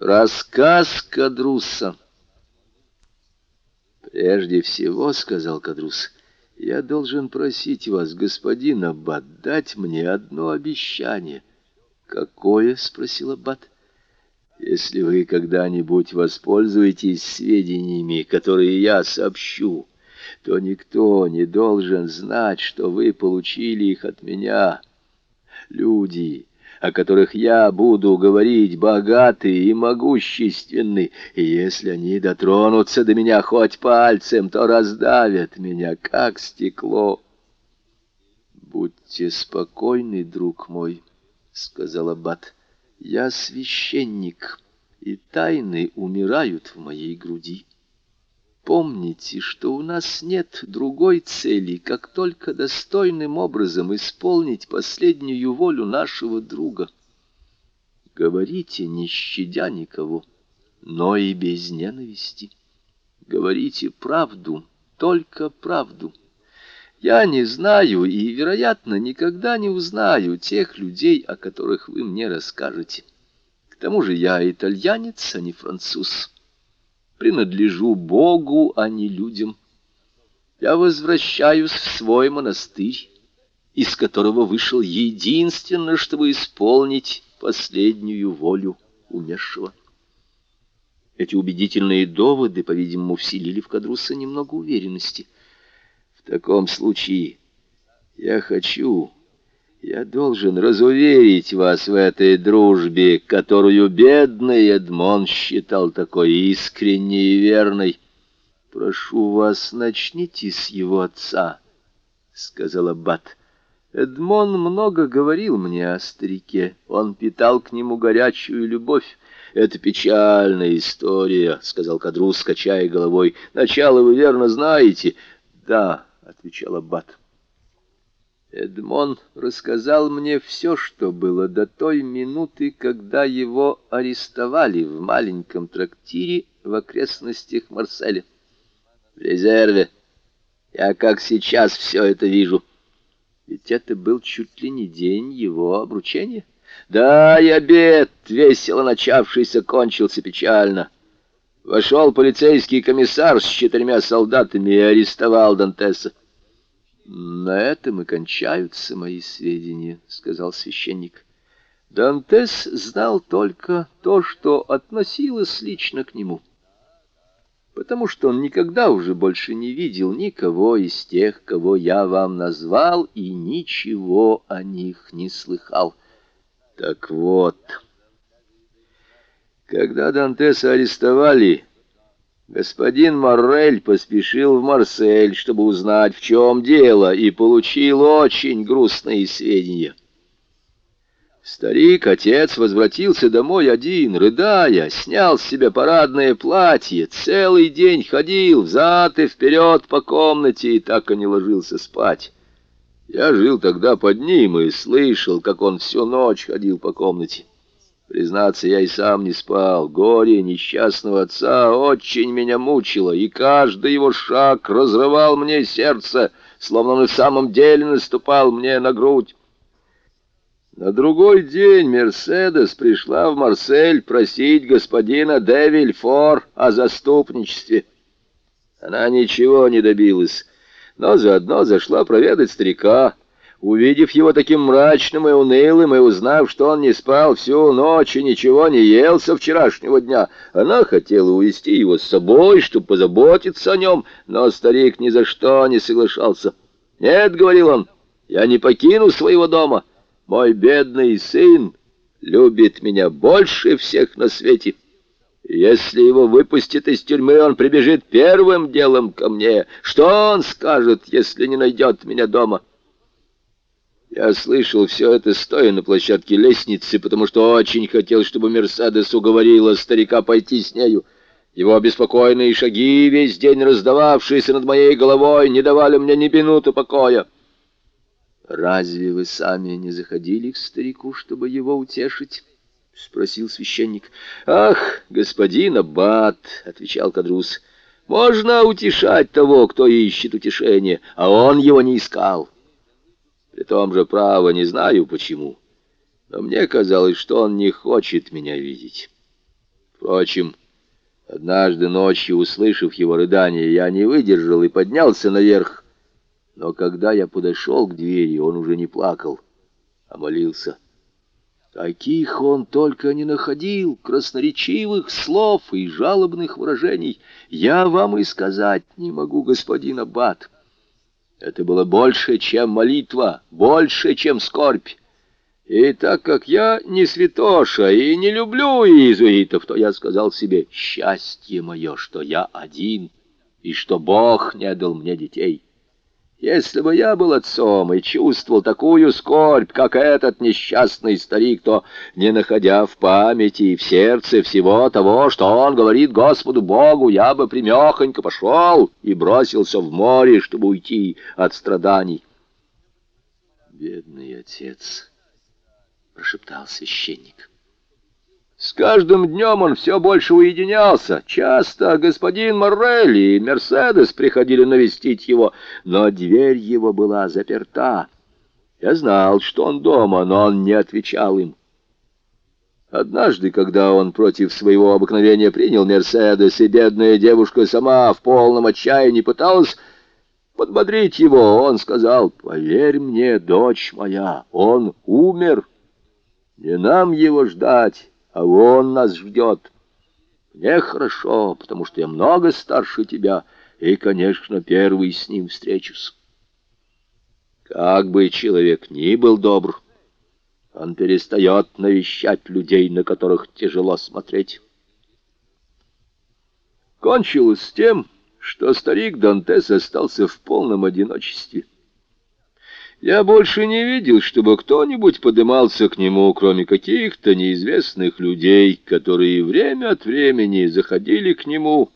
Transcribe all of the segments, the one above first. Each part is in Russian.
Рассказ Кадруса. «Прежде всего, — сказал Кадрус, — я должен просить вас, господин Аббат, дать мне одно обещание». «Какое?» — спросил Аббат. «Если вы когда-нибудь воспользуетесь сведениями, которые я сообщу, то никто не должен знать, что вы получили их от меня. Люди, о которых я буду говорить, богаты и могущественны, и если они дотронутся до меня хоть пальцем, то раздавят меня, как стекло. «Будьте спокойны, друг мой», — сказал Аббат, — «я священник, и тайны умирают в моей груди». Помните, что у нас нет другой цели, как только достойным образом исполнить последнюю волю нашего друга. Говорите, не щадя никого, но и без ненависти. Говорите правду, только правду. Я не знаю и, вероятно, никогда не узнаю тех людей, о которых вы мне расскажете. К тому же я итальянец, а не француз принадлежу Богу, а не людям. Я возвращаюсь в свой монастырь, из которого вышел единственно, чтобы исполнить последнюю волю умершего. Эти убедительные доводы, по-видимому, вселили в Кадруса немного уверенности. В таком случае я хочу я должен разуверить вас в этой дружбе, которую бедный Эдмон считал такой искренней и верной. Прошу вас, начните с его отца, — сказал Аббат. Эдмон много говорил мне о старике. Он питал к нему горячую любовь. «Это печальная история», — сказал Кадрус, качая головой. «Начало вы верно знаете». «Да», — отвечал Аббат. Эдмон рассказал мне все, что было до той минуты, когда его арестовали в маленьком трактире в окрестностях Марселя. В резерве. Я как сейчас все это вижу. Ведь это был чуть ли не день его обручения. Да, и обед, весело начавшийся, кончился печально. Вошел полицейский комиссар с четырьмя солдатами и арестовал Дантеса. «На этом и кончаются мои сведения», — сказал священник. Дантес знал только то, что относилось лично к нему, потому что он никогда уже больше не видел никого из тех, кого я вам назвал, и ничего о них не слыхал. Так вот, когда Дантеса арестовали, Господин Моррель поспешил в Марсель, чтобы узнать, в чем дело, и получил очень грустные сведения. Старик-отец возвратился домой один, рыдая, снял с себя парадное платье, целый день ходил взад и вперед по комнате и так и не ложился спать. Я жил тогда под ним и слышал, как он всю ночь ходил по комнате. Признаться, я и сам не спал. Горе несчастного отца очень меня мучило, и каждый его шаг разрывал мне сердце, словно он и в самом деле наступал мне на грудь. На другой день Мерседес пришла в Марсель просить господина де Вильфор о заступничестве. Она ничего не добилась, но заодно зашла проведать старика, Увидев его таким мрачным и унылым, и узнав, что он не спал всю ночь и ничего не ел со вчерашнего дня, она хотела увести его с собой, чтобы позаботиться о нем, но старик ни за что не соглашался. «Нет», — говорил он, — «я не покину своего дома. Мой бедный сын любит меня больше всех на свете». Если его выпустят из тюрьмы, он прибежит первым делом ко мне. Что он скажет, если не найдет меня дома?» Я слышал все это, стоя на площадке лестницы, потому что очень хотел, чтобы Мерседес уговорила старика пойти с нею. Его обеспокоенные шаги, весь день раздававшиеся над моей головой, не давали мне ни минуты покоя. «Разве вы сами не заходили к старику, чтобы его утешить?» — спросил священник. «Ах, господин Аббат!» — отвечал Кадрус. «Можно утешать того, кто ищет утешение, а он его не искал». При том же, право, не знаю почему, но мне казалось, что он не хочет меня видеть. Впрочем, однажды ночью, услышав его рыдание, я не выдержал и поднялся наверх. Но когда я подошел к двери, он уже не плакал, а молился. Каких он только не находил, красноречивых слов и жалобных выражений, я вам и сказать не могу, господин Аббат. Это было больше, чем молитва, больше, чем скорбь. И так как я не святоша и не люблю иезуитов, то я сказал себе, счастье мое, что я один, и что Бог не дал мне детей. Если бы я был отцом и чувствовал такую скорбь, как этот несчастный старик, то, не находя в памяти и в сердце всего того, что он говорит Господу Богу, я бы примехонько пошел и бросился в море, чтобы уйти от страданий. Бедный отец, — прошептал священник. С каждым днем он все больше уединялся. Часто господин Моррелли и Мерседес приходили навестить его, но дверь его была заперта. Я знал, что он дома, но он не отвечал им. Однажды, когда он против своего обыкновения принял Мерседес, и бедная девушка сама в полном отчаянии пыталась подбодрить его, он сказал, «Поверь мне, дочь моя, он умер, не нам его ждать» а он нас ждет. Мне хорошо, потому что я много старше тебя, и, конечно, первый с ним встречусь. Как бы человек ни был добр, он перестает навещать людей, на которых тяжело смотреть. Кончилось с тем, что старик Дантес остался в полном одиночестве. Я больше не видел, чтобы кто-нибудь подымался к нему, кроме каких-то неизвестных людей, которые время от времени заходили к нему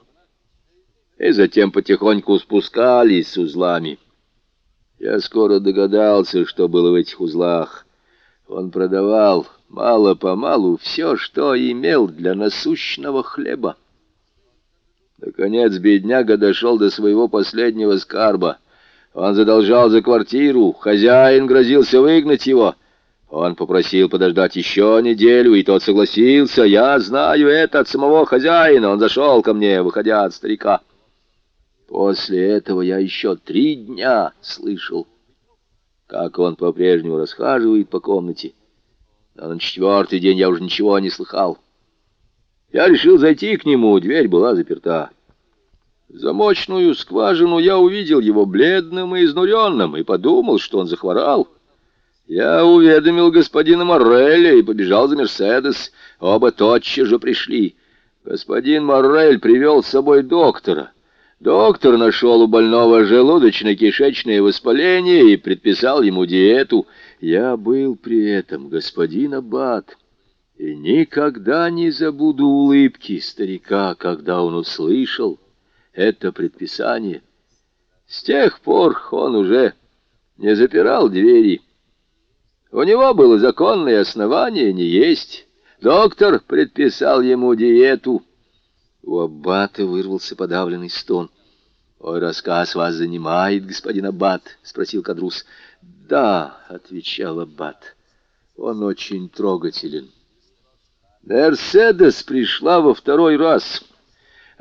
и затем потихоньку спускались с узлами. Я скоро догадался, что было в этих узлах. Он продавал мало-помалу все, что имел для насущного хлеба. Наконец бедняга дошел до своего последнего скарба — он задолжал за квартиру, хозяин грозился выгнать его. Он попросил подождать еще неделю, и тот согласился. Я знаю это от самого хозяина. Он зашел ко мне, выходя от старика. После этого я еще три дня слышал, как он по-прежнему расхаживает по комнате. Но на четвертый день я уже ничего не слыхал. Я решил зайти к нему, дверь была заперта. Замочную скважину я увидел его бледным и изнуренным и подумал, что он захворал. Я уведомил господина Морреля и побежал за Мерседес. Оба тотчас же пришли. Господин Моррель привел с собой доктора. Доктор нашел у больного желудочно-кишечное воспаление и предписал ему диету. Я был при этом господин Аббат. И никогда не забуду улыбки старика, когда он услышал, это предписание. С тех пор он уже не запирал двери. У него было законное основание не есть. Доктор предписал ему диету. У аббата вырвался подавленный стон. «Ой, рассказ вас занимает, господин аббат?» — спросил Кадрус. «Да», — отвечал аббат, — «он очень трогателен». Мерседес пришла во второй раз.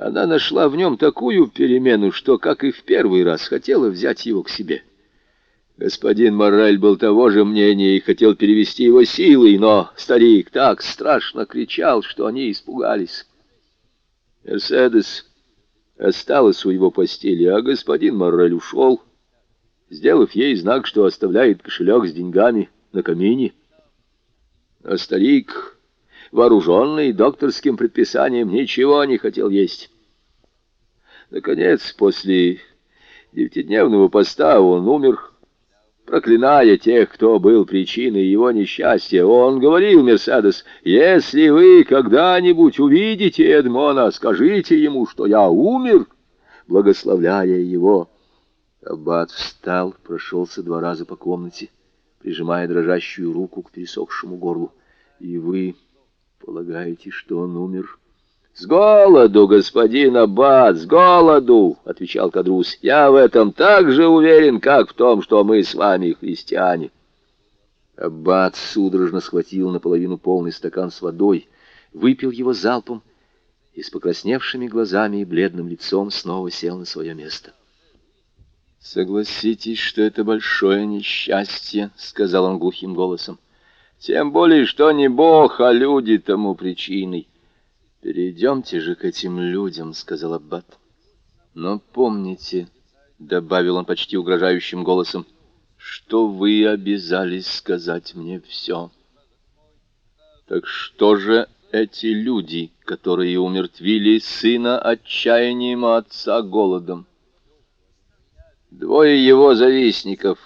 Она нашла в нем такую перемену, что, как и в первый раз, хотела взять его к себе. Господин Моррель был того же мнения и хотел перевести его силой, но старик так страшно кричал, что они испугались. Мерседес осталась у его постели, а господин Моррель ушел, сделав ей знак, что оставляет кошелек с деньгами на камине. А старик вооруженный докторским предписанием, ничего не хотел есть. Наконец, после девятидневного поста он умер, проклиная тех, кто был причиной его несчастья. Он говорил, Мерседес, «Если вы когда-нибудь увидите Эдмона, скажите ему, что я умер», благословляя его. Аббат встал, прошелся два раза по комнате, прижимая дрожащую руку к пересохшему горлу. «И вы...» Полагаете, что он умер? С голоду, господин Аббат, с голоду, отвечал Кадрус. Я в этом так же уверен, как в том, что мы с вами христиане. Аббат судорожно схватил наполовину полный стакан с водой, выпил его залпом и с покрасневшими глазами и бледным лицом снова сел на свое место. «Согласитесь, что это большое несчастье», — сказал он глухим голосом. «Тем более, что не Бог, а люди тому причиной». «Перейдемте же к этим людям», — сказал Аббат. «Но помните», — добавил он почти угрожающим голосом, — «что вы обязались сказать мне все». «Так что же эти люди, которые умертвили сына отчаянием, а отца голодом?» Двое его завистников.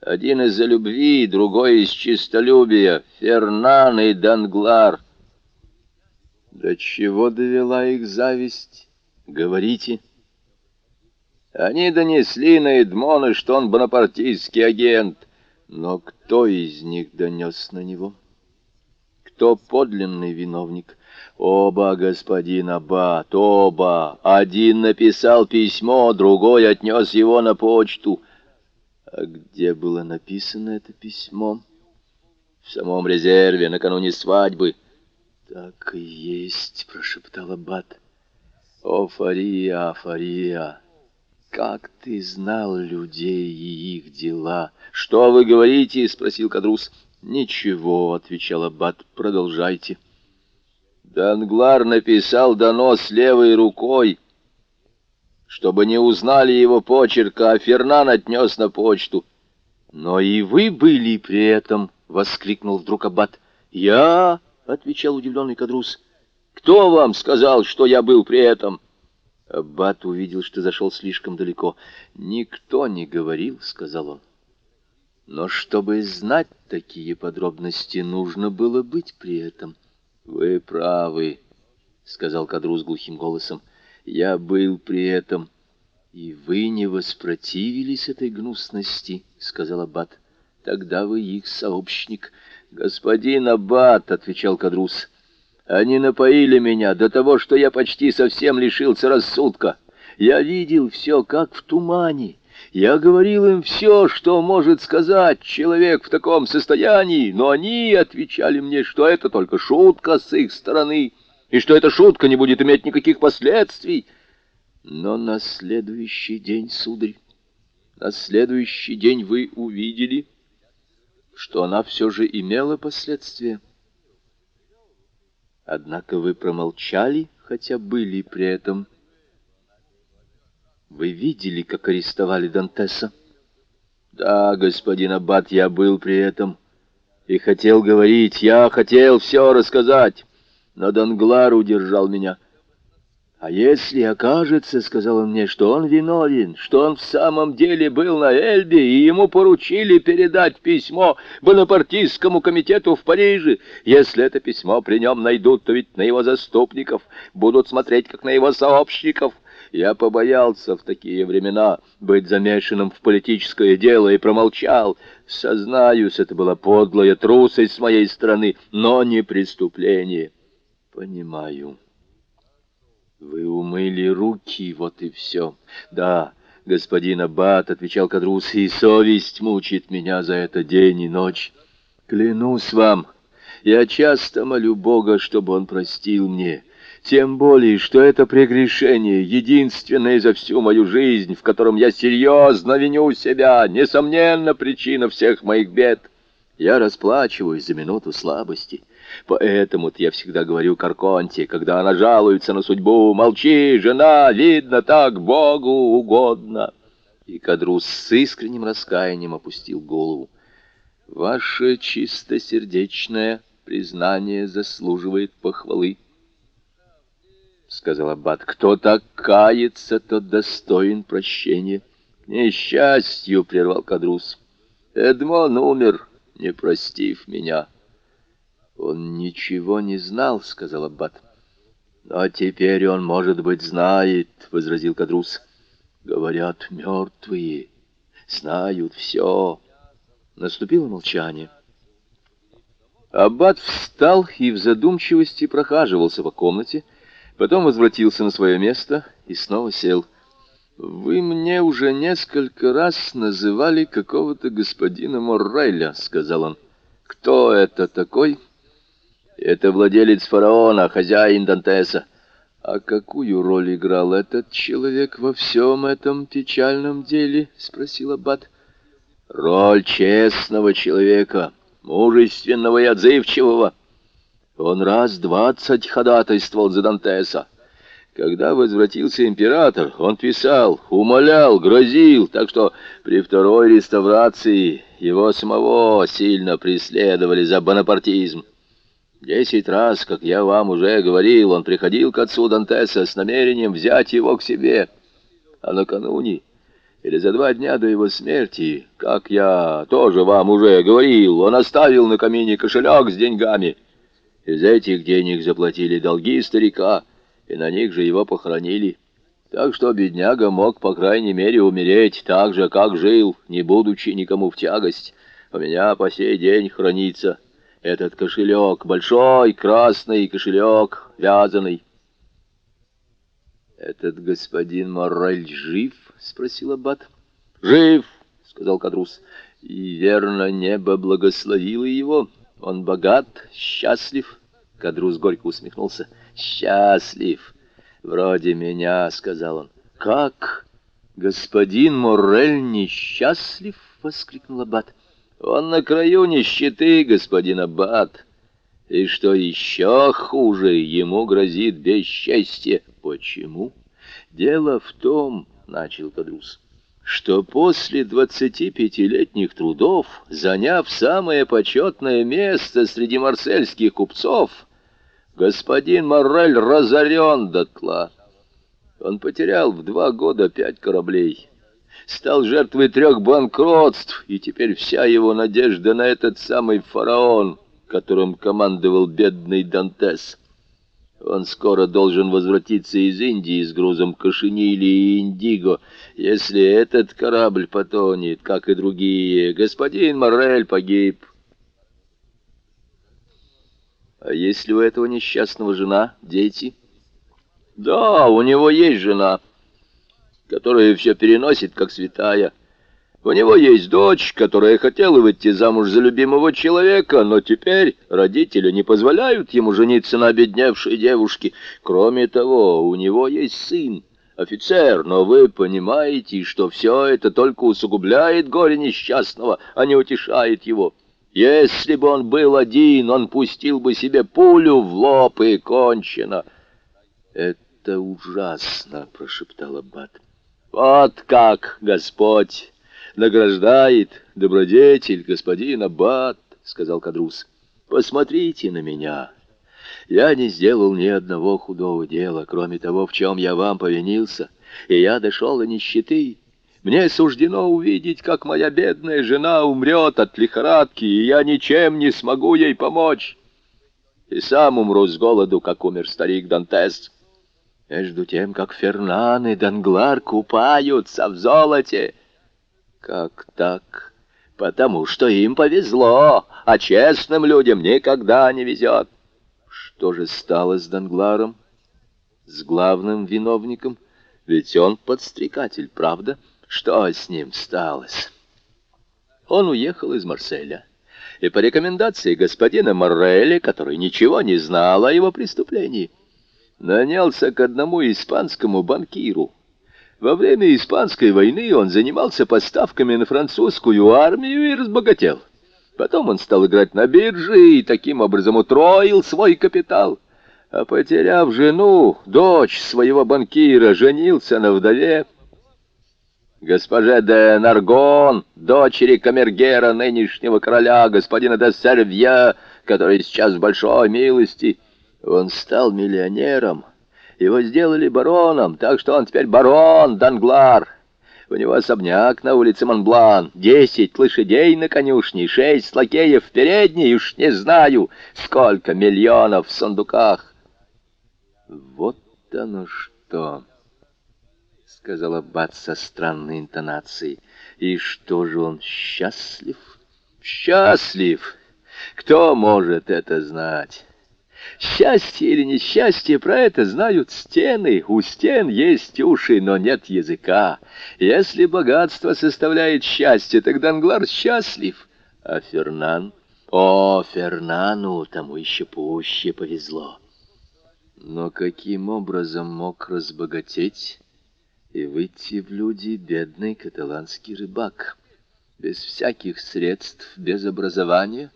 Один из-за любви, другой из чистолюбия. Фернан и Данглар. До чего довела их зависть? Говорите. Они донесли на Эдмона, что он бонапартийский агент. Но кто из них донес на него? Кто подлинный виновник? Оба, господин Аббат, оба. Один написал письмо, другой отнес его на почту. А где было написано это письмо? В самом резерве, накануне свадьбы. Так и есть, прошептал Аббат. О, Фария, Фария, как ты знал людей и их дела? Что вы говорите? спросил Кадрус. Ничего, отвечал Аббат, продолжайте. Данглар написал донос левой рукой, чтобы не узнали его почерка, а Фернан отнес на почту. «Но и вы были при этом!» — воскликнул вдруг Аббат. «Я?» — отвечал удивленный Кадрус. «Кто вам сказал, что я был при этом?» Аббат увидел, что зашел слишком далеко. «Никто не говорил», — сказал он. «Но чтобы знать такие подробности, нужно было быть при этом». «Вы правы», — сказал Кадрус глухим голосом. «Я был при этом». «И вы не воспротивились этой гнусности», — сказал Аббат. «Тогда вы их сообщник». «Господин Аббат», — отвечал Кадрус, — «они напоили меня до того, что я почти совсем лишился рассудка. Я видел все, как в тумане». Я говорил им все, что может сказать человек в таком состоянии, но они отвечали мне, что это только шутка с их стороны, и что эта шутка не будет иметь никаких последствий. Но на следующий день, сударь, на следующий день вы увидели, что она все же имела последствия. Однако вы промолчали, хотя были при этом вы видели, как арестовали Дантеса? Да, господин Аббат, я был при этом. И хотел говорить, я хотел все рассказать. Но Данглар удержал меня. А если окажется, — сказал он мне, — что он виновен, что он в самом деле был на Эльбе, и ему поручили передать письмо Бонапартийскому комитету в Париже, если это письмо при нем найдут, то ведь на его заступников будут смотреть, как на его сообщников — я побоялся в такие времена быть замешанным в политическое дело и промолчал. Сознаюсь, это была подлая трусость с моей стороны, но не преступление. Понимаю. Вы умыли руки, вот и все. Да, господин Аббат, — отвечал Кадрус, — и совесть мучит меня за это день и ночь. Клянусь вам, я часто молю Бога, чтобы он простил мне, — тем более, что это прегрешение, единственное за всю мою жизнь, в котором я серьезно виню себя, несомненно, причина всех моих бед. Я расплачиваюсь за минуту слабости. Поэтому-то я всегда говорю Карконте, когда она жалуется на судьбу, «Молчи, жена, видно так, Богу угодно». И Кадрус с искренним раскаянием опустил голову. «Ваше чистосердечное признание заслуживает похвалы». — сказал Аббат. — Кто так кается, тот достоин прощения. — Несчастью, — прервал Кадрус. — Эдмон умер, не простив меня. — Он ничего не знал, — сказал Аббат. — Но теперь он, может быть, знает, — возразил Кадрус. — Говорят, мертвые знают все. Наступило молчание. Аббат встал и в задумчивости прохаживался по комнате, — Потом возвратился на свое место и снова сел. «Вы мне уже несколько раз называли какого-то господина Моррайля», — сказал он. «Кто это такой?» «Это владелец фараона, хозяин Дантеса». «А какую роль играл этот человек во всем этом печальном деле?» — спросил Аббат. «Роль честного человека, мужественного и отзывчивого. Он раз двадцать ходатайствовал за Дантеса. Когда возвратился император, он писал, умолял, грозил, так что при второй реставрации его самого сильно преследовали за бонапартизм. Десять раз, как я вам уже говорил, он приходил к отцу Дантеса с намерением взять его к себе. А накануне, или за два дня до его смерти, как я тоже вам уже говорил, он оставил на камине кошелек с деньгами. Из этих денег заплатили долги старика — и на них же его похоронили. Так что бедняга мог, по крайней мере, умереть так же, как жил, не будучи никому в тягость. У меня по сей день хранится этот кошелек, большой красный кошелек, вязаный. «Этот господин Моррель жив?» — спросил Аббат. «Жив!» — сказал Кадрус. «И верно, небо благословило его. Он богат, счастлив». Кадрус горько усмехнулся. «Счастлив! Вроде меня», — сказал он. «Как? Господин Моррель несчастлив?» — воскликнул Аббат. «Он на краю нищеты, господин Аббат. И что еще хуже, ему грозит бесчестье. Почему? Дело в том, — начал Кадрус, — что после двадцати пятилетних трудов, заняв самое почетное место среди марсельских купцов, Господин Моррель разорен дотла. Он потерял в два года пять кораблей, стал жертвой трех банкротств, и теперь вся его надежда на этот самый фараон, которым командовал бедный Дантес. Он скоро должен возвратиться из Индии с грузом кошенили и индиго. Если этот корабль потонет, как и другие, господин Моррель погиб. А есть ли у этого несчастного жена, дети? Да, у него есть жена, которая все переносит, как святая. У него есть дочь, которая хотела выйти замуж за любимого человека, но теперь родители не позволяют ему жениться на обедневшей девушке. Кроме того, у него есть сын, офицер, но вы понимаете, что все это только усугубляет горе несчастного, а не утешает его. Если бы он был один, он пустил бы себе пулю в лоб и кончено. «Это ужасно!» — прошептал Аббат. «Вот как Господь награждает добродетель господин Аббат!» — сказал Кадрус. «Посмотрите на меня!» Я не сделал ни одного худого дела, кроме того, в чем я вам повинился, и я дошел до нищеты. Мне суждено увидеть, как моя бедная жена умрет от лихорадки, и я ничем не смогу ей помочь. И сам умру с голоду, как умер старик Дантес. Между тем, как Фернан и Данглар купаются в золоте. Как так? Потому что им повезло, а честным людям никогда не везет. Что же стало с Дангларом? С главным виновником? Ведь он подстрекатель, правда? — что с ним сталось? Он уехал из Марселя, и по рекомендации господина Морреля, который ничего не знал о его преступлении, нанялся к одному испанскому банкиру. Во время Испанской войны он занимался поставками на французскую армию и разбогател. Потом он стал играть на бирже и таким образом утроил свой капитал. А потеряв жену, дочь своего банкира, женился на вдове, госпоже де Наргон, дочери камергера нынешнего короля, господина де Сервье, который сейчас в большой милости. Он стал миллионером. Его сделали бароном, так что он теперь барон Данглар. У него особняк на улице Монблан, десять лошадей на конюшне, шесть лакеев в передней, уж не знаю, сколько миллионов в сундуках. Вот оно что! — сказал Аббат со странной интонацией. «И что же он счастлив?» «Счастлив! Кто может это знать?» Счастье или несчастье, про это знают стены. У стен есть уши, но нет языка. Если богатство составляет счастье, тогда Англар счастлив. А Фернан? О, Фернану тому еще пуще повезло. Но каким образом мог разбогатеть и выйти в люди бедный каталанский рыбак? Без всяких средств, без образования?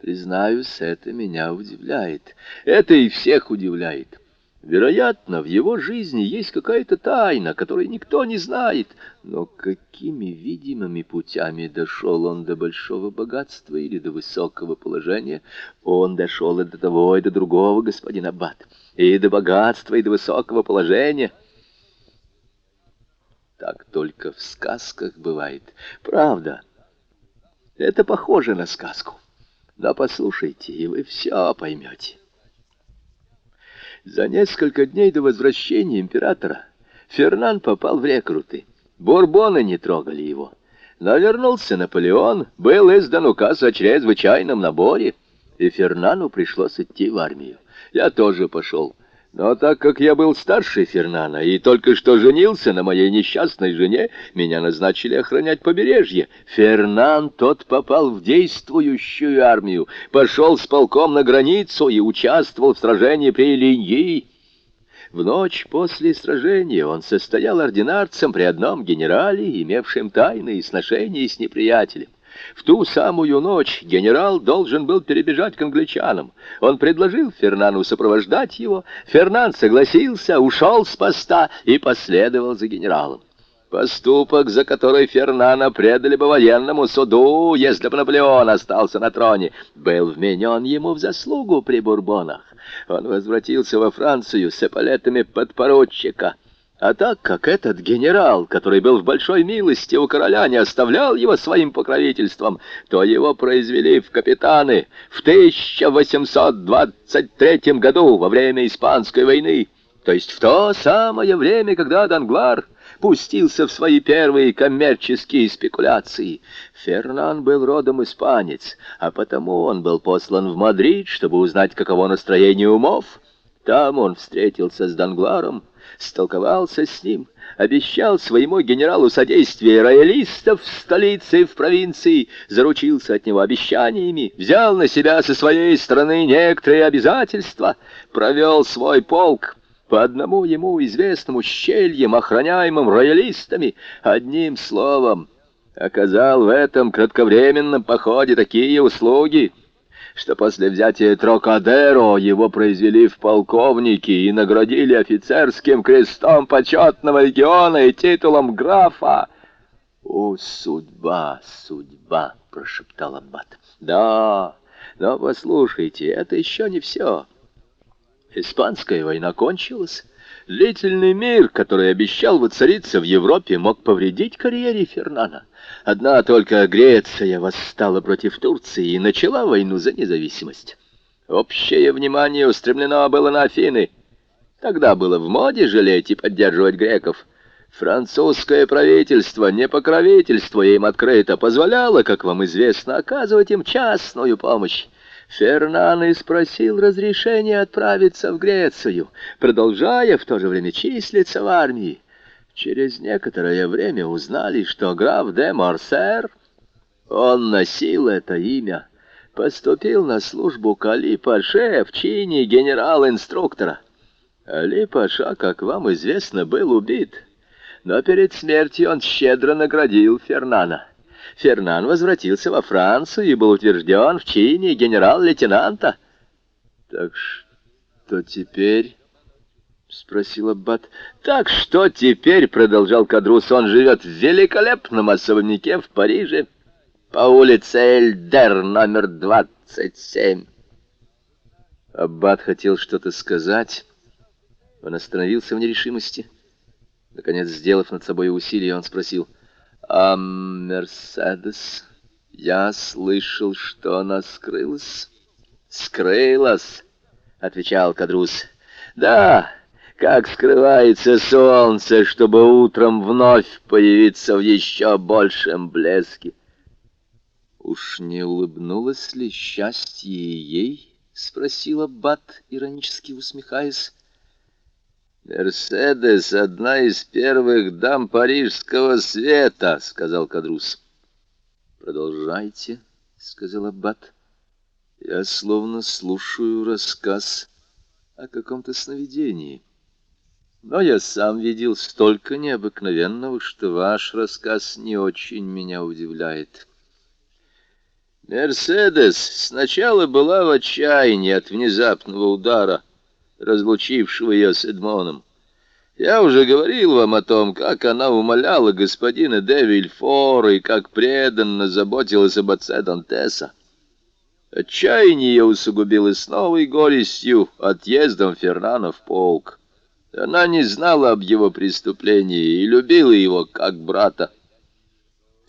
Признаюсь, это меня удивляет. Это и всех удивляет. Вероятно, в его жизни есть какая-то тайна, которой никто не знает. Но какими видимыми путями дошел он до большого богатства или до высокого положения? Он дошел и до того, и до другого, господин Аббат, и до богатства, и до высокого положения. Так только в сказках бывает. Правда, это похоже на сказку. Но послушайте, и вы все поймете. За несколько дней до возвращения императора Фернан попал в рекруты. Бурбоны не трогали его. Но вернулся Наполеон, был издан указ о чрезвычайном наборе, и Фернану пришлось идти в армию. Я тоже пошел. Но так как я был старше Фернана и только что женился на моей несчастной жене, меня назначили охранять побережье. Фернан тот попал в действующую армию, пошел с полком на границу и участвовал в сражении при Линьи. В ночь после сражения он состоял ординарцем при одном генерале, имевшем тайные сношения с неприятелем. В ту самую ночь генерал должен был перебежать к англичанам. Он предложил Фернану сопровождать его. Фернан согласился, ушел с поста и последовал за генералом. Поступок, за который Фернана предали бы военному суду, если бы Наполеон остался на троне, был вменен ему в заслугу при Бурбонах. Он возвратился во Францию с эполетами подпоручика — а так как этот генерал, который был в большой милости у короля, не оставлял его своим покровительством, то его произвели в капитаны в 1823 году во время Испанской войны, то есть в то самое время, когда Данглар пустился в свои первые коммерческие спекуляции. Фернан был родом испанец, а потому он был послан в Мадрид, чтобы узнать, каково настроение умов. Там он встретился с Дангларом, столковался с ним, обещал своему генералу содействие роялистов в столице и в провинции, заручился от него обещаниями, взял на себя со своей стороны некоторые обязательства, провел свой полк по одному ему известному щельям, охраняемым роялистами, одним словом, оказал в этом кратковременном походе такие услуги, что после взятия Трокадеро его произвели в полковники и наградили офицерским крестом почетного легиона и титулом графа. «О, судьба, судьба!» — прошептал Аббат. «Да, но послушайте, это еще не все. Испанская война кончилась». Длительный мир, который обещал воцариться в Европе, мог повредить карьере Фернана. Одна только Греция восстала против Турции и начала войну за независимость. Общее внимание устремлено было на Афины. Тогда было в моде жалеть и поддерживать греков. Французское правительство, не покровительствуя им открыто, позволяло, как вам известно, оказывать им частную помощь. Фернан и спросил разрешения отправиться в Грецию, продолжая в то же время числиться в армии. Через некоторое время узнали, что граф де Морсер, он носил это имя, поступил на службу к Али-Паше в чине генерал-инструктора. Али-Паша, как вам известно, был убит, но перед смертью он щедро наградил Фернана. Фернан возвратился во Францию и был утвержден в чине генерал-лейтенанта. — Так что теперь? — спросил Аббат. — Так что теперь, — продолжал Кадрус, — он живет в великолепном особняке в Париже по улице Эльдер, номер двадцать семь. Аббат хотел что-то сказать. Он остановился в нерешимости. Наконец, сделав над собой усилие, он спросил — а Мерседес? Я слышал, что она скрылась. Скрылась, отвечал Кадрус. Да, как скрывается солнце, чтобы утром вновь появиться в еще большем блеске. Уж не улыбнулось ли счастье ей? спросила Бат, иронически усмехаясь. «Мерседес — одна из первых дам парижского света», — сказал Кадрус. «Продолжайте», — сказал Аббат. «Я словно слушаю рассказ о каком-то сновидении. Но я сам видел столько необыкновенного, что ваш рассказ не очень меня удивляет. Мерседес сначала была в отчаянии от внезапного удара, разлучившего ее с Эдмоном. Я уже говорил вам о том, как она умоляла господина де Вильфора и как преданно заботилась об отце Дантеса. Отчаяние ее усугубилось новой горестью отъездом Фернана в полк. Она не знала об его преступлении и любила его как брата.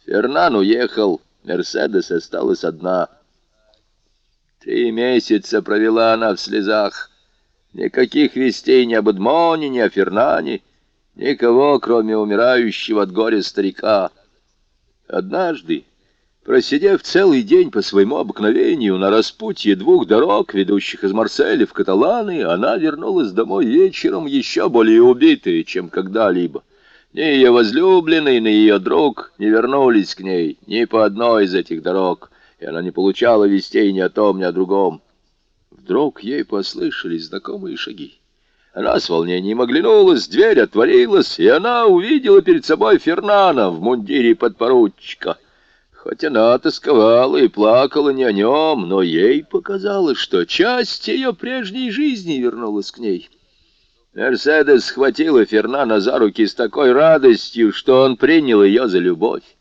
Фернан уехал, Мерседес осталась одна. Три месяца провела она в слезах. Никаких вестей ни об Эдмоне, ни о Фернане, никого, кроме умирающего от горя старика. Однажды, просидев целый день по своему обыкновению на распутье двух дорог, ведущих из Марселя в Каталаны, она вернулась домой вечером еще более убитая, чем когда-либо. Ни ее возлюбленный, ни ее друг не вернулись к ней ни по одной из этих дорог, и она не получала вестей ни о том, ни о другом. Вдруг ей послышались знакомые шаги. Она с волнением оглянулась, дверь отворилась, и она увидела перед собой Фернана в мундире подпоручика. Хоть она тосковала и плакала не о нем, но ей показалось, что часть ее прежней жизни вернулась к ней. Мерседес схватила Фернана за руки с такой радостью, что он принял ее за любовь.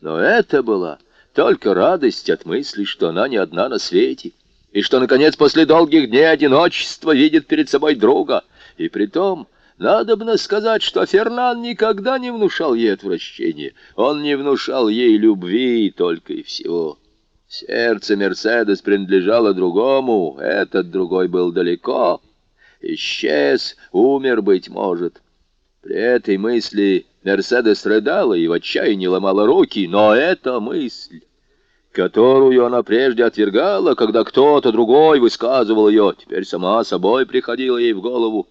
Но это была только радость от мысли, что она не одна на свете и что, наконец, после долгих дней одиночества видит перед собой друга. И притом, надобно сказать, что Фернан никогда не внушал ей отвращения. Он не внушал ей любви только и всего. Сердце Мерседес принадлежало другому, этот другой был далеко. Исчез, умер, быть может. При этой мысли Мерседес рыдала и в отчаянии ломала руки, но эта мысль которую она прежде отвергала, когда кто-то другой высказывал ее, теперь сама собой приходила ей в голову.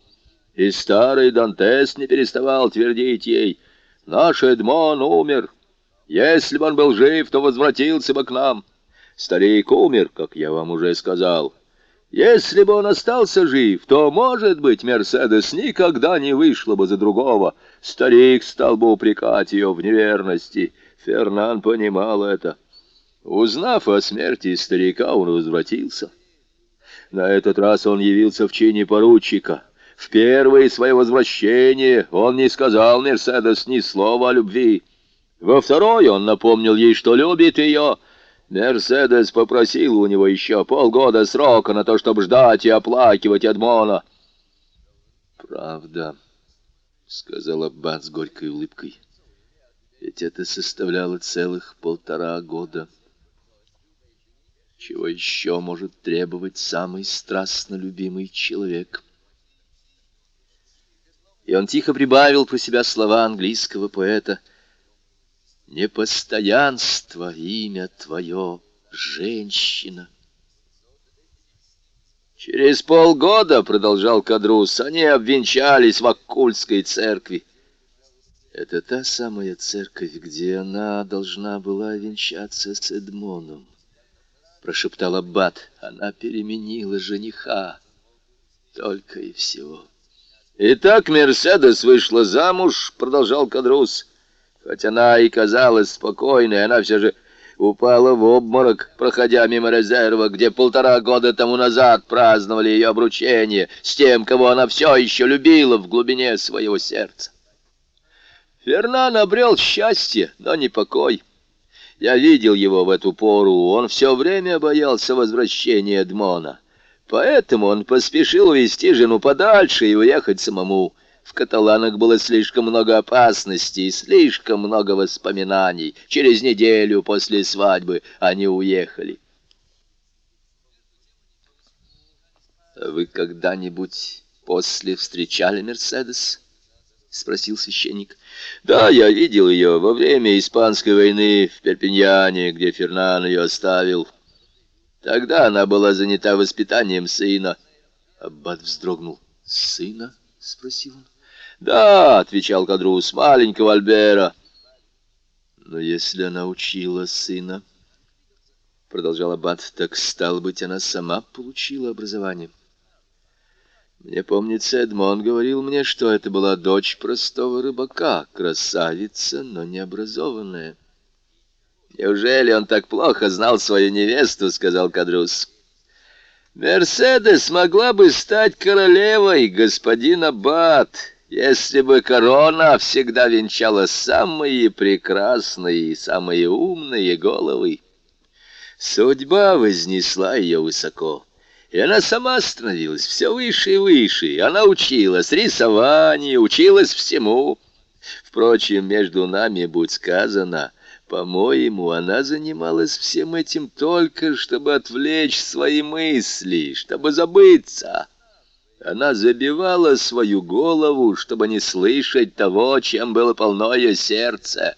И старый Дантес не переставал твердить ей, «Наш Эдмон умер. Если бы он был жив, то возвратился бы к нам. Старик умер, как я вам уже сказал. Если бы он остался жив, то, может быть, Мерседес никогда не вышла бы за другого. Старик стал бы упрекать ее в неверности. Фернан понимал это». Узнав о смерти старика, он возвратился. На этот раз он явился в чине поручика. В первое свое возвращение он не сказал Мерседес ни слова о любви. Во второе он напомнил ей, что любит ее. Мерседес попросил у него еще полгода срока на то, чтобы ждать и оплакивать Эдмона. «Правда», — сказал Аббат с горькой улыбкой, — «ведь это составляло целых полтора года». Чего еще может требовать самый страстно любимый человек? И он тихо прибавил про себя слова английского поэта «Непостоянство, имя твое, женщина». Через полгода, — продолжал Кадрус, — они обвенчались в Аккульской церкви. Это та самая церковь, где она должна была венчаться с Эдмоном прошептал Аббат. Она переменила жениха. Только и всего. Итак, Мерседес вышла замуж, продолжал Кадрус. Хоть она и казалась спокойной, она все же упала в обморок, проходя мимо резерва, где полтора года тому назад праздновали ее обручение с тем, кого она все еще любила в глубине своего сердца. Фернан обрел счастье, но не покой. Я видел его в эту пору, он все время боялся возвращения Эдмона. Поэтому он поспешил увезти жену подальше и уехать самому. В каталанах было слишком много опасностей, слишком много воспоминаний. Через неделю после свадьбы они уехали. «Вы когда-нибудь после встречали Мерседес?» — спросил священник. Да, я видел ее во время Испанской войны в Перпиньяне, где Фернан ее оставил. Тогда она была занята воспитанием сына. Аббат вздрогнул. «Сына?» — спросил он. «Да», — отвечал Кадрус, — «маленького Альбера». «Но если она учила сына...» — продолжал Аббат, — «так, стало быть, она сама получила образование». Мне помнится, Эдмон говорил мне, что это была дочь простого рыбака, красавица, но необразованная. «Неужели он так плохо знал свою невесту?» — сказал Кадрус. «Мерседес могла бы стать королевой, господин Аббат, если бы корона всегда венчала самые прекрасные и самые умные головы. Судьба вознесла ее высоко». И она сама становилась все выше и выше. Она училась рисованию, училась всему. Впрочем, между нами, будь сказано, по-моему, она занималась всем этим только, чтобы отвлечь свои мысли, чтобы забыться. Она забивала свою голову, чтобы не слышать того, чем было полно ее сердце.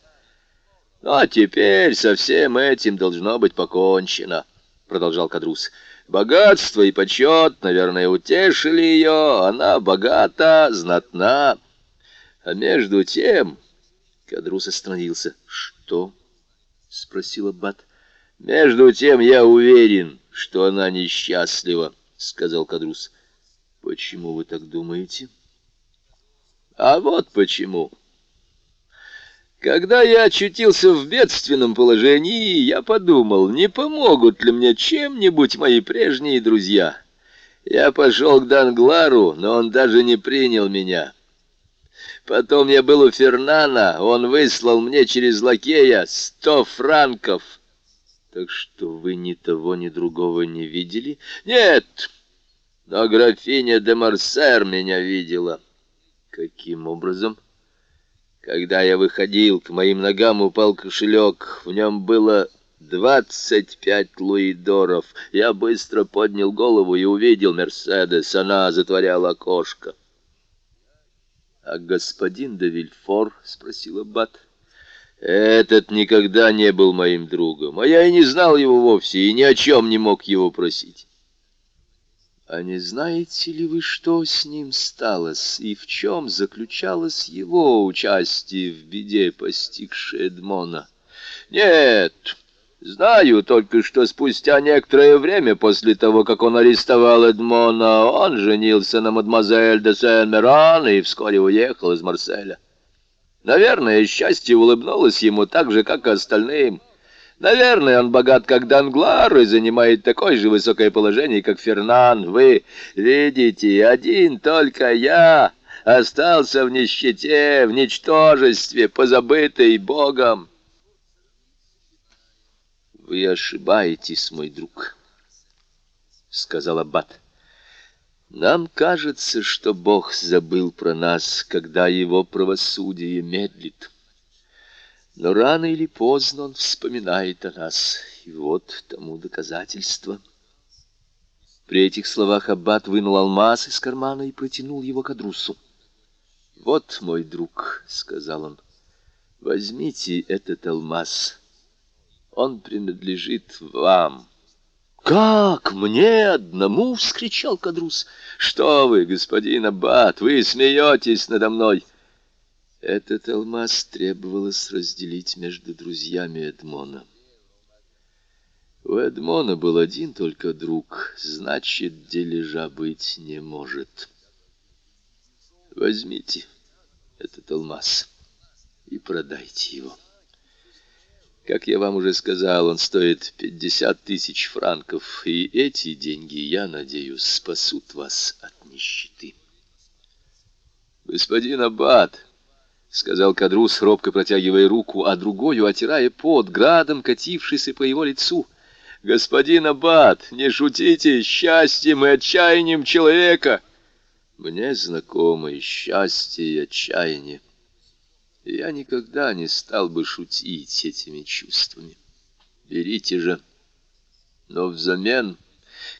«Ну, а теперь со всем этим должно быть покончено», — продолжал Кадрус. Богатство и почет, наверное, утешили ее. Она богата, знатна. А между тем... Кадрус остановился. «Что?» — спросил Аббат. «Между тем я уверен, что она несчастлива», — сказал Кадрус. «Почему вы так думаете?» «А вот почему». Когда я очутился в бедственном положении, я подумал, не помогут ли мне чем-нибудь мои прежние друзья. Я пошел к Данглару, но он даже не принял меня. Потом я был у Фернана, он выслал мне через лакея сто франков. Так что вы ни того, ни другого не видели? Нет, но графиня де Марсер меня видела. Каким образом? — когда я выходил, к моим ногам упал кошелек. В нем было двадцать пять луидоров. Я быстро поднял голову и увидел Мерседес. Она затворяла окошко. — А господин де Вильфор? — спросил Аббат. — Этот никогда не был моим другом, а я и не знал его вовсе, и ни о чем не мог его просить. А не знаете ли вы, что с ним сталось, и в чем заключалось его участие в беде, постигшей Эдмона? Нет, знаю только, что спустя некоторое время после того, как он арестовал Эдмона, он женился на мадемуазель де Сен-Меран и вскоре уехал из Марселя. Наверное, счастье улыбнулось ему так же, как и остальным. Наверное, он богат, как Данглар, и занимает такое же высокое положение, как Фернан. Вы видите, один только я остался в нищете, в ничтожестве, позабытый Богом. Вы ошибаетесь, мой друг, — сказал Аббат. Нам кажется, что Бог забыл про нас, когда его правосудие медлит. Но рано или поздно он вспоминает о нас, и вот тому доказательство. При этих словах аббат вынул алмаз из кармана и протянул его к Адрусу. «Вот, мой друг», — сказал он, — «возьмите этот алмаз. Он принадлежит вам». «Как? Мне одному?» — вскричал Кадрус. «Что вы, господин Аббат, вы смеетесь надо мной!» Этот алмаз требовалось разделить между друзьями Эдмона. У Эдмона был один только друг, значит, дележа быть не может. Возьмите этот алмаз и продайте его. Как я вам уже сказал, он стоит пятьдесят тысяч франков, и эти деньги, я надеюсь, спасут вас от нищеты. Господин Аббат, — сказал Кадрус, робко протягивая руку, а другую отирая пот, градом катившийся по его лицу. — Господин Аббат, не шутите счастьем и отчаянием человека! Мне знакомо и счастье, и отчаяние. Я никогда не стал бы шутить этими чувствами. Берите же. Но взамен...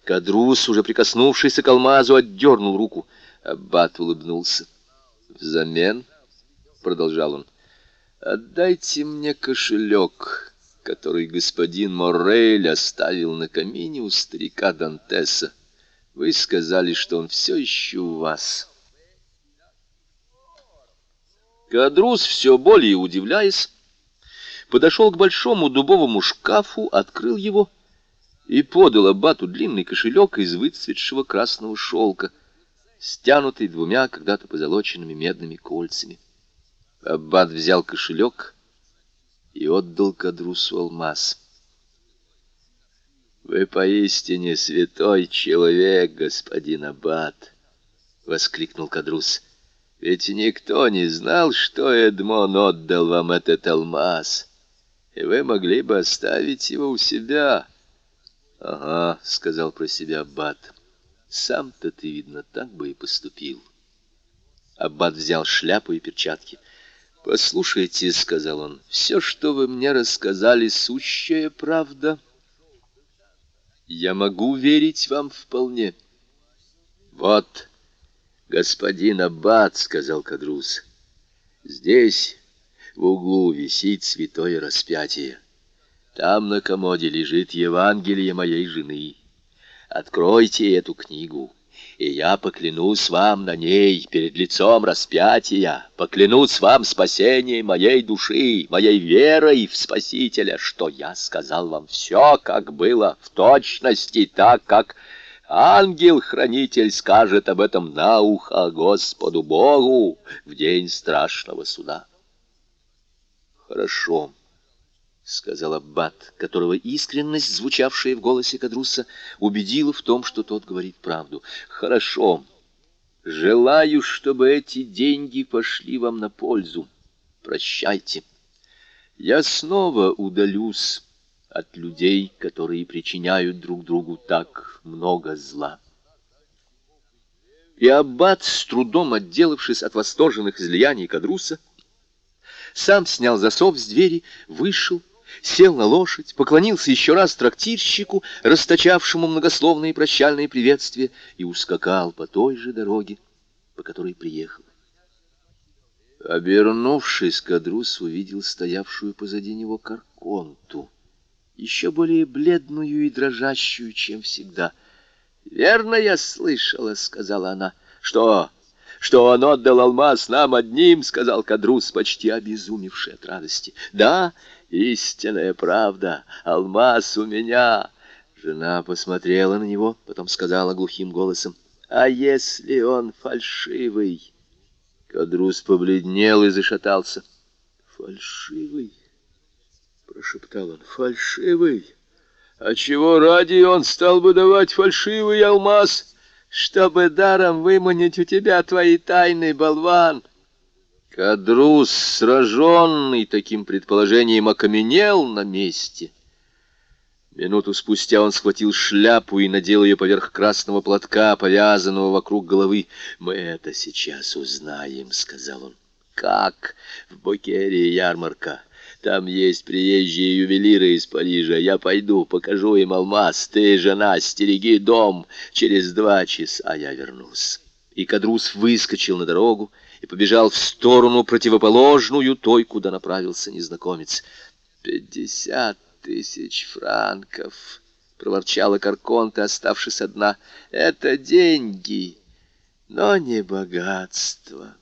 Кадрус, уже прикоснувшийся к алмазу, отдернул руку. Аббат улыбнулся. Взамен... — продолжал он, — «отдайте мне кошелек, который господин Моррель оставил на камине у старика Дантеса. Вы сказали, что он все еще у вас». Кадрус, все более удивляясь, подошел к большому дубовому шкафу, открыл его и подал аббату длинный кошелек из выцветшего красного шелка. стянутый двумя когда-то позолоченными медными кольцами. Аббат взял кошелек и отдал Кадрусу алмаз. «Вы поистине святой человек, господин Аббат!» — воскликнул Кадрус. «Ведь никто не знал, что Эдмон отдал вам этот алмаз, и вы могли бы оставить его у себя». «Ага», — сказал про себя Аббат, — «сам-то ты, видно, так бы и поступил». Аббат взял шляпу и перчатки. «Послушайте», — сказал он, — «все, что вы мне рассказали, сущая правда». Я могу верить вам вполне. Вот, господин Аббат, сказал Кадрус, здесь в углу висит святое распятие. Там на комоде лежит Евангелие моей жены. Откройте эту книгу и я поклянусь вам на ней перед лицом распятия, поклянусь вам спасением моей души, моей верой в Спасителя, что я сказал вам все, как было, в точности так, как ангел-хранитель скажет об этом на ухо Господу Богу в день страшного суда. Хорошо. — сказал Аббат, которого искренность, звучавшая в голосе Кадруса, убедила в том, что тот говорит правду. «Хорошо. Желаю, чтобы эти деньги пошли вам на пользу. Прощайте. Я снова удалюсь от людей, которые причиняют друг другу так много зла». И Аббат, с трудом отделавшись от восторженных излияний Кадруса, сам снял засов с двери, вышел сел на лошадь, поклонился еще раз трактирщику, расточавшему многословные прощальные приветствия, и ускакал по той же дороге, по которой приехал. Обернувшись, Кадрус увидел стоявшую позади него Карконту, еще более бледную и дрожащую, чем всегда. «Верно я слышала», — сказала она. «Что?» «Что он отдал алмаз нам одним», — сказал Кадрус, почти обезумевший от радости. «Да, истинная правда, алмаз у меня. Жена посмотрела на него, потом сказала глухим голосом, а если он фальшивый? Кадрус побледнел и зашатался. Фальшивый, прошептал он, фальшивый. А чего ради он стал бы давать фальшивый алмаз, чтобы даром выманить у тебя твои тайны, болван? Кадрус, сраженный таким предположением, окаменел на месте. Минуту спустя он схватил шляпу и надел ее поверх красного платка, повязанного вокруг головы. «Мы это сейчас узнаем», — сказал он. «Как? В Бокерии ярмарка. Там есть приезжие ювелиры из Парижа. Я пойду, покажу им алмаз. Ты, жена, стереги дом. Через два часа я вернусь». И Кадрус выскочил на дорогу, и побежал в сторону противоположную той, куда направился незнакомец. «Пятьдесят тысяч франков!» — проворчала Карконта, оставшись одна. «Это деньги, но не богатство».